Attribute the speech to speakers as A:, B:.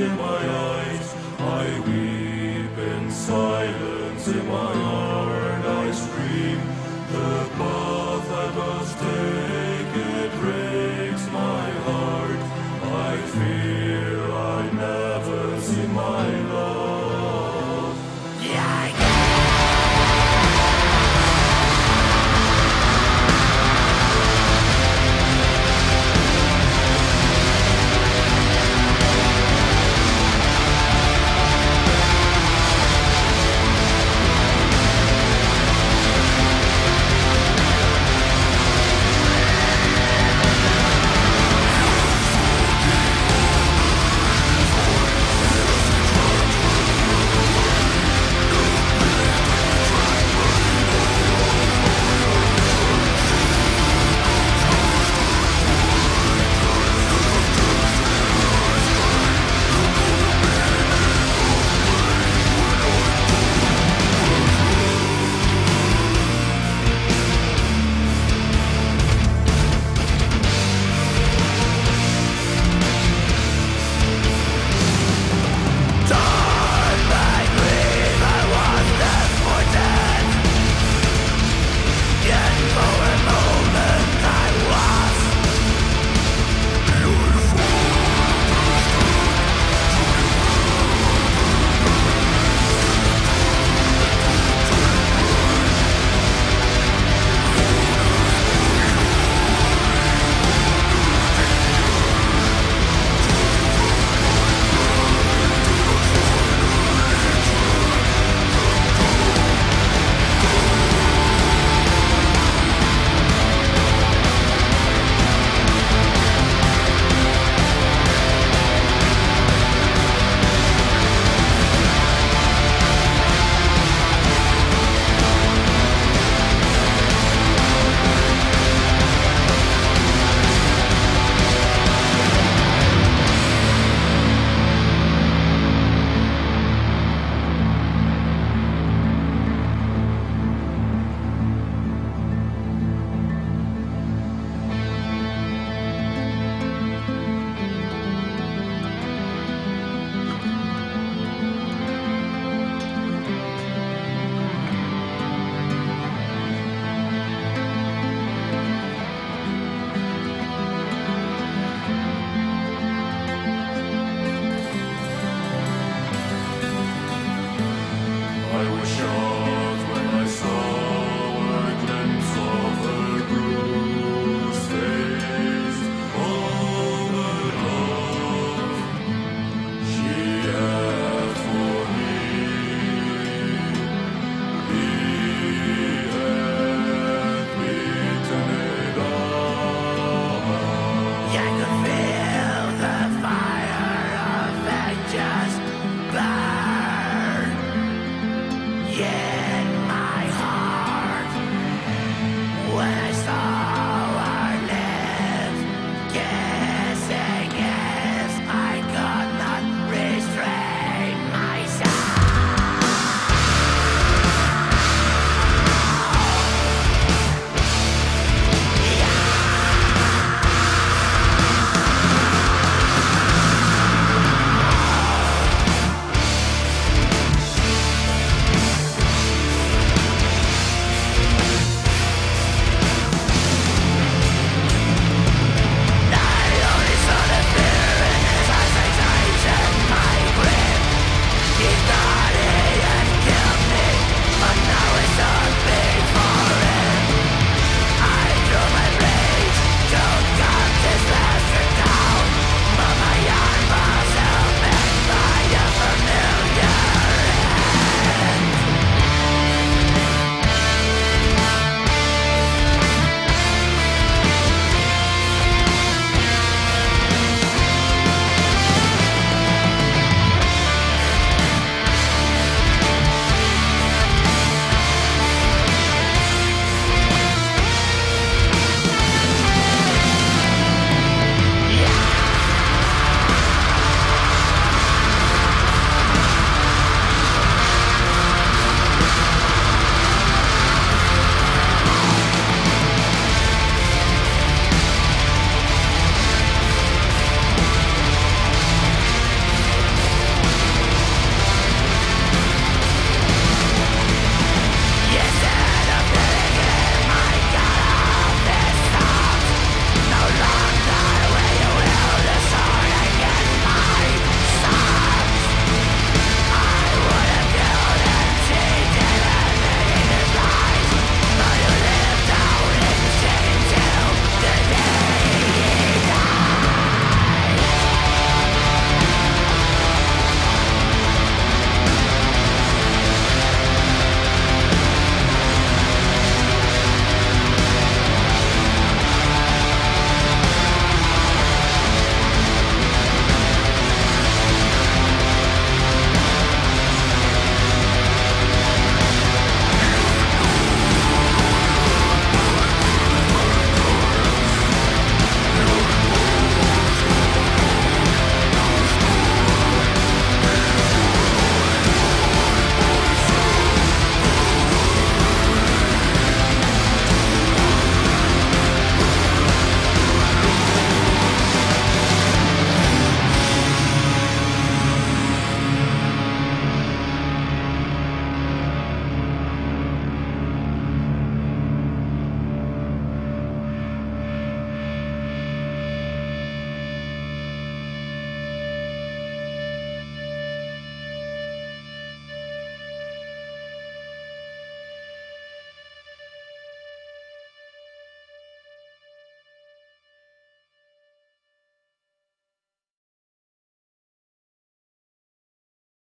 A: in my eyes. I weep in silence in my